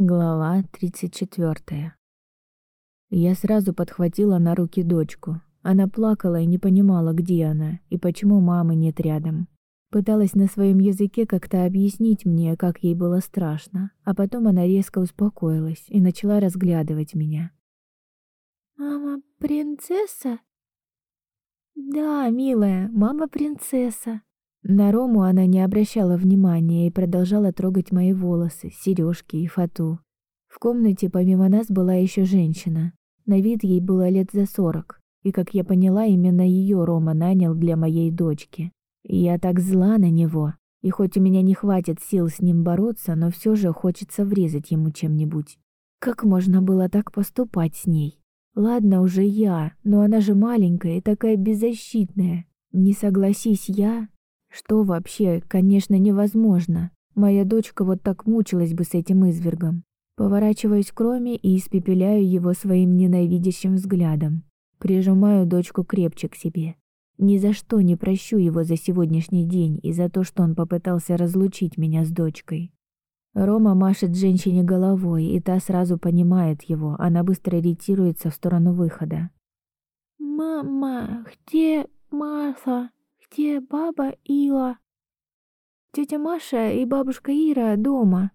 Глава 34. Я сразу подхватила на руки дочку. Она плакала и не понимала, где она и почему мамы нет рядом. Пыталась на своем языке как-то объяснить мне, как ей было страшно, а потом она резко успокоилась и начала разглядывать меня. «Мама принцесса?» «Да, милая, мама принцесса», на Рому она не обращала внимания и продолжала трогать мои волосы, сережки и фату. В комнате помимо нас была еще женщина. На вид ей было лет за сорок, и, как я поняла, именно ее Рома нанял для моей дочки. Я так зла на него, и хоть у меня не хватит сил с ним бороться, но все же хочется врезать ему чем-нибудь. Как можно было так поступать с ней? Ладно уже я, но она же маленькая и такая беззащитная. Не согласись я, что вообще, конечно, невозможно. Моя дочка вот так мучилась бы с этим извергом. Поворачиваюсь к Роме и испепеляю его своим ненавидящим взглядом. Прижимаю дочку крепче к себе. Ни за что не прощу его за сегодняшний день и за то, что он попытался разлучить меня с дочкой. Рома машет женщине головой, и та сразу понимает его. Она быстро ретируется в сторону выхода. «Мама, где Марфа?» Где баба Ила? Тетя Маша и бабушка Ира дома.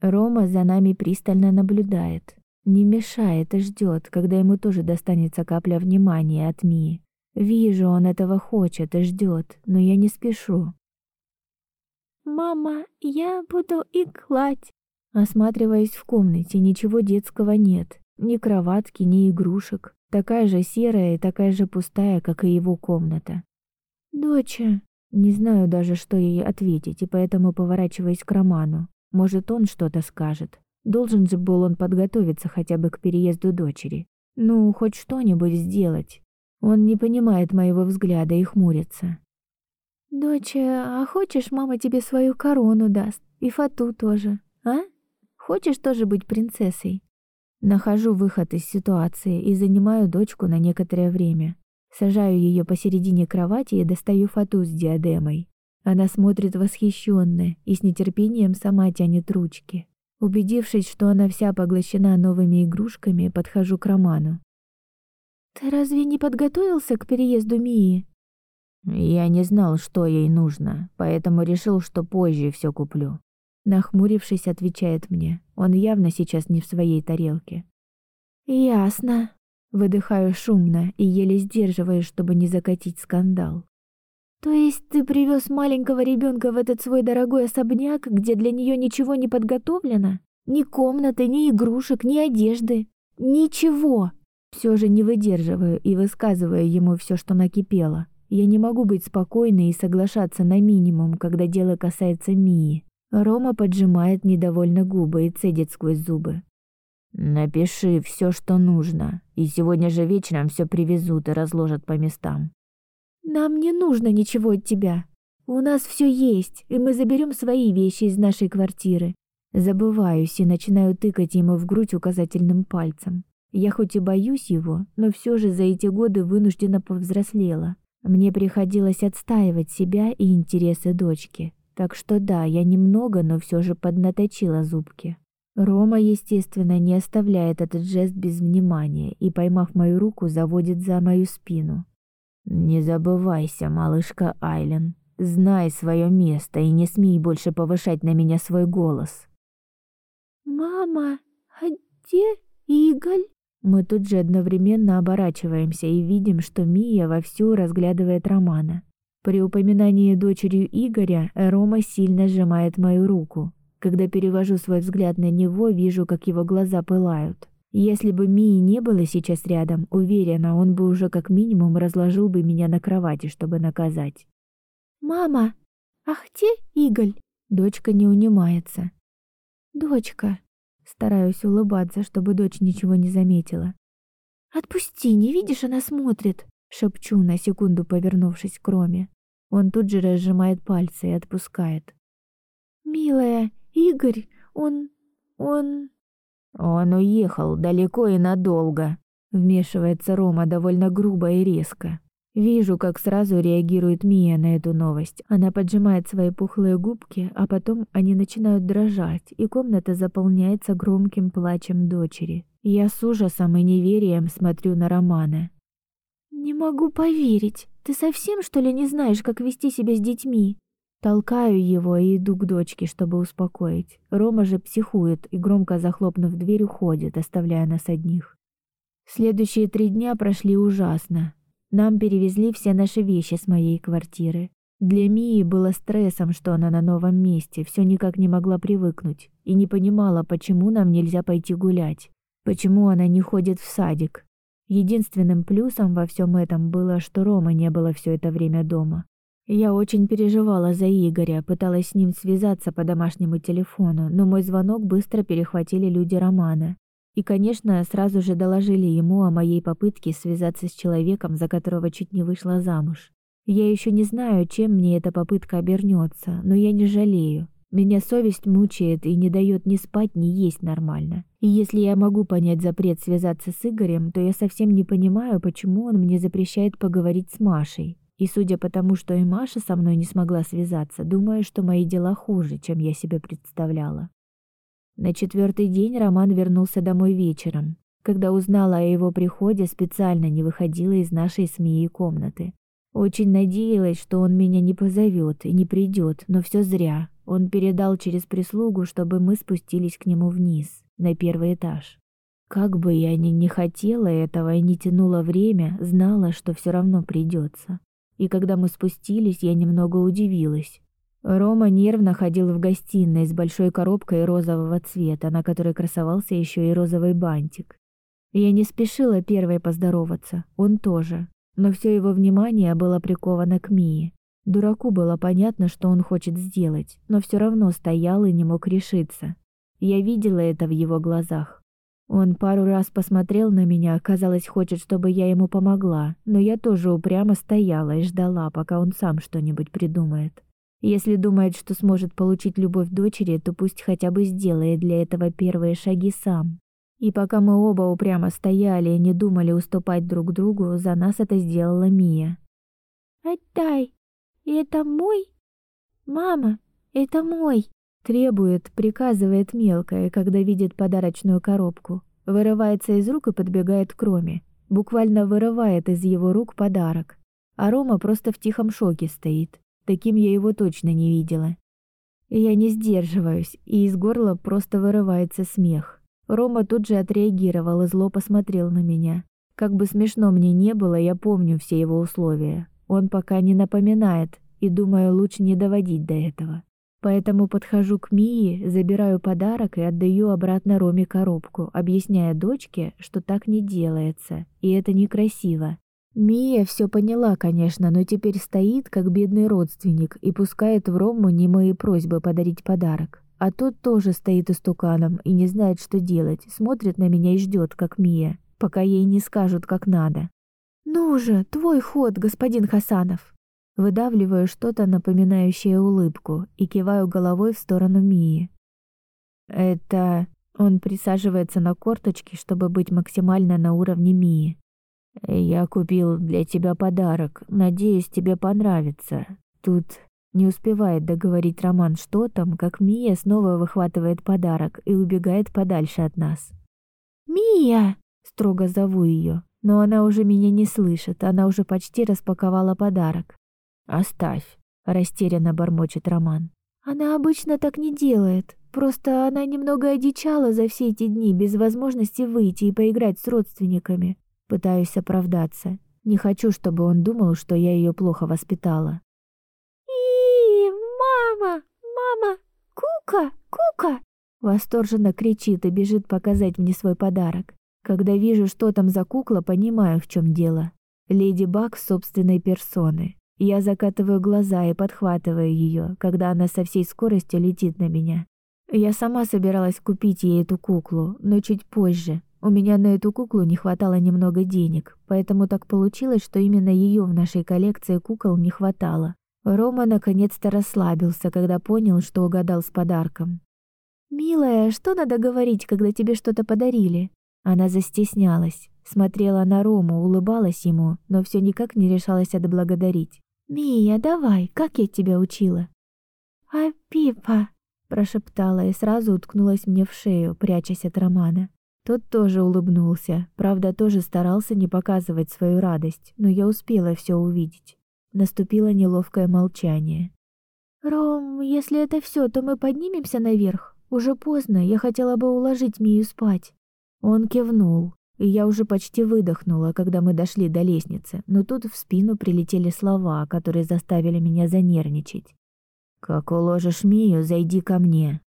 Рома за нами пристально наблюдает, не мешает и ждет, когда ему тоже достанется капля внимания от Мии. Вижу, он этого хочет и ждет, но я не спешу. «Мама, я буду иглать». Осматриваясь в комнате, ничего детского нет. Ни кроватки, ни игрушек. Такая же серая и такая же пустая, как и его комната. «Доча...» Не знаю даже, что ей ответить, и поэтому поворачиваюсь к Роману. Может, он что-то скажет. Должен же был он подготовиться хотя бы к переезду дочери. Ну, хоть что-нибудь сделать. Он не понимает моего взгляда и хмурится. «Доча, а хочешь, мама тебе свою корону даст? И фату тоже, а? Хочешь тоже быть принцессой?» Нахожу выход из ситуации и занимаю дочку на некоторое время. Сажаю ее посередине кровати и достаю фату с диадемой. Она смотрит восхищенно и с нетерпением сама тянет ручки. Убедившись, что она вся поглощена новыми игрушками, подхожу к Роману. «Ты разве не подготовился к переезду Мии?» «Я не знал, что ей нужно, поэтому решил, что позже все куплю». Нахмурившись, отвечает мне. Он явно сейчас не в своей тарелке. «Ясно», Выдыхаю шумно и еле сдерживаюсь, чтобы не закатить скандал. То есть ты привез маленького ребенка в этот свой дорогой особняк, где для нее ничего не подготовлено? Ни комнаты, ни игрушек, ни одежды. Ничего. Все же не выдерживаю и высказываю ему все, что накипело. Я не могу быть спокойной и соглашаться на минимум, когда дело касается Мии. Рома поджимает недовольно губы и цедит сквозь зубы. Напиши все, что нужно, и сегодня же вечером все привезут и разложат по местам. Нам не нужно ничего от тебя. У нас все есть, и мы заберем свои вещи из нашей квартиры. Забываюсь и начинаю тыкать ему в грудь указательным пальцем. Я хоть и боюсь его, но все же за эти годы вынуждена повзрослела. Мне приходилось отстаивать себя и интересы дочки. Так что да, я немного, но все же поднаточила зубки. Рома, естественно, не оставляет этот жест без внимания и, поймав мою руку, заводит за мою спину. «Не забывайся, малышка Айлен. Знай свое место и не смей больше повышать на меня свой голос». «Мама, а где Иголь?» Мы тут же одновременно оборачиваемся и видим, что Мия вовсю разглядывает Романа. При упоминании дочерью Игоря Рома сильно сжимает мою руку, когда перевожу свой взгляд на него, вижу, как его глаза пылают. Если бы Мии не было сейчас рядом, уверена, он бы уже как минимум разложил бы меня на кровати, чтобы наказать. «Мама, ах где Иголь?» Дочка не унимается. «Дочка». Стараюсь улыбаться, чтобы дочь ничего не заметила. «Отпусти, не видишь, она смотрит», — шепчу, на секунду повернувшись к Роме. Он тут же разжимает пальцы и отпускает. «Милая, Игорь, он... он...» «Он уехал далеко и надолго», — вмешивается Рома довольно грубо и резко. Вижу, как сразу реагирует Мия на эту новость. Она поджимает свои пухлые губки, а потом они начинают дрожать, и комната заполняется громким плачем дочери. Я с ужасом и неверием смотрю на Романа. «Не могу поверить. Ты совсем, что ли, не знаешь, как вести себя с детьми?» Толкаю его и иду к дочке, чтобы успокоить. Рома же психует и, громко захлопнув дверь, уходит, оставляя нас одних. Следующие три дня прошли ужасно. Нам перевезли все наши вещи с моей квартиры. Для Мии было стрессом, что она на новом месте, все никак не могла привыкнуть и не понимала, почему нам нельзя пойти гулять, почему она не ходит в садик. Единственным плюсом во всем этом было, что Рома не было все это время дома. Я очень переживала за Игоря, пыталась с ним связаться по домашнему телефону, но мой звонок быстро перехватили люди Романа. И, конечно, сразу же доложили ему о моей попытке связаться с человеком, за которого чуть не вышла замуж. Я еще не знаю, чем мне эта попытка обернется, но я не жалею. Меня совесть мучает и не дает ни спать, ни есть нормально. И если я могу понять запрет связаться с Игорем, то я совсем не понимаю, почему он мне запрещает поговорить с Машей. И судя по тому, что и Маша со мной не смогла связаться, думаю, что мои дела хуже, чем я себе представляла. На четвертый день Роман вернулся домой вечером. Когда узнала о его приходе, специально не выходила из нашей с Мией комнаты. Очень надеялась, что он меня не позовет и не придет, но все зря. Он передал через прислугу, чтобы мы спустились к нему вниз, на первый этаж. Как бы я ни не хотела этого и не тянула время, знала, что все равно придется. И когда мы спустились, я немного удивилась. Рома нервно ходил в гостиной с большой коробкой розового цвета, на которой красовался еще и розовый бантик. Я не спешила первой поздороваться, он тоже, но все его внимание было приковано к Мии. Дураку было понятно, что он хочет сделать, но все равно стоял и не мог решиться. Я видела это в его глазах. Он пару раз посмотрел на меня, казалось, хочет, чтобы я ему помогла, но я тоже упрямо стояла и ждала, пока он сам что-нибудь придумает. Если думает, что сможет получить любовь дочери, то пусть хотя бы сделает для этого первые шаги сам. И пока мы оба упрямо стояли и не думали уступать друг другу, за нас это сделала Мия. «Отдай! Это мой? Мама, это мой!» Требует, приказывает мелкая, когда видит подарочную коробку. Вырывается из рук и подбегает к Роме. Буквально вырывает из его рук подарок. А Рома просто в тихом шоке стоит. Таким я его точно не видела. Я не сдерживаюсь, и из горла просто вырывается смех. Рома тут же отреагировал и зло посмотрел на меня. Как бы смешно мне не было, я помню все его условия. Он пока не напоминает, и думаю, лучше не доводить до этого. Поэтому подхожу к Мии, забираю подарок и отдаю обратно Роме коробку, объясняя дочке, что так не делается, и это некрасиво. Мия все поняла, конечно, но теперь стоит, как бедный родственник, и пускает в Рому немые просьбы подарить подарок. А тот тоже стоит истуканом и не знает, что делать, смотрит на меня и ждет, как Мия, пока ей не скажут, как надо. «Ну же, твой ход, господин Хасанов!» Выдавливаю что-то, напоминающее улыбку, и киваю головой в сторону Мии. «Это...» Он присаживается на корточки, чтобы быть максимально на уровне Мии. Я купил для тебя подарок. Надеюсь, тебе понравится. Тут не успевает договорить Роман что там, как Мия снова выхватывает подарок и убегает подальше от нас. Мия, строго зову ее, но она уже меня не слышит. Она уже почти распаковала подарок. Оставь, растерянно бормочет Роман. Она обычно так не делает. Просто она немного одичала за все эти дни без возможности выйти и поиграть с родственниками. Пытаюсь оправдаться. Не хочу, чтобы он думал, что я ее плохо воспитала. И, мама, мама, кука, кука, восторженно кричит и бежит показать мне свой подарок. Когда вижу, что там за кукла, понимаю, в чем дело. Леди Баг собственной персоны. Я закатываю глаза и подхватываю ее, когда она со всей скоростью летит на меня. Я сама собиралась купить ей эту куклу, но чуть позже, у меня на эту куклу не хватало немного денег, поэтому так получилось, что именно ее в нашей коллекции кукол не хватало. Рома наконец-то расслабился, когда понял, что угадал с подарком. «Милая, что надо говорить, когда тебе что-то подарили? Она застеснялась, смотрела на Рому, улыбалась ему, но все никак не решалась отблагодарить. «Мия, давай, как я тебя учила?» «А Пипа?» – прошептала и сразу уткнулась мне в шею, прячась от Романа. Тот тоже улыбнулся, правда, тоже старался не показывать свою радость, но я успела все увидеть. Наступило неловкое молчание. «Ром, если это все, то мы поднимемся наверх. Уже поздно, я хотела бы уложить Мию спать». Он кивнул, и я уже почти выдохнула, когда мы дошли до лестницы, но тут в спину прилетели слова, которые заставили меня занервничать. «Как уложишь Мию, зайди ко мне.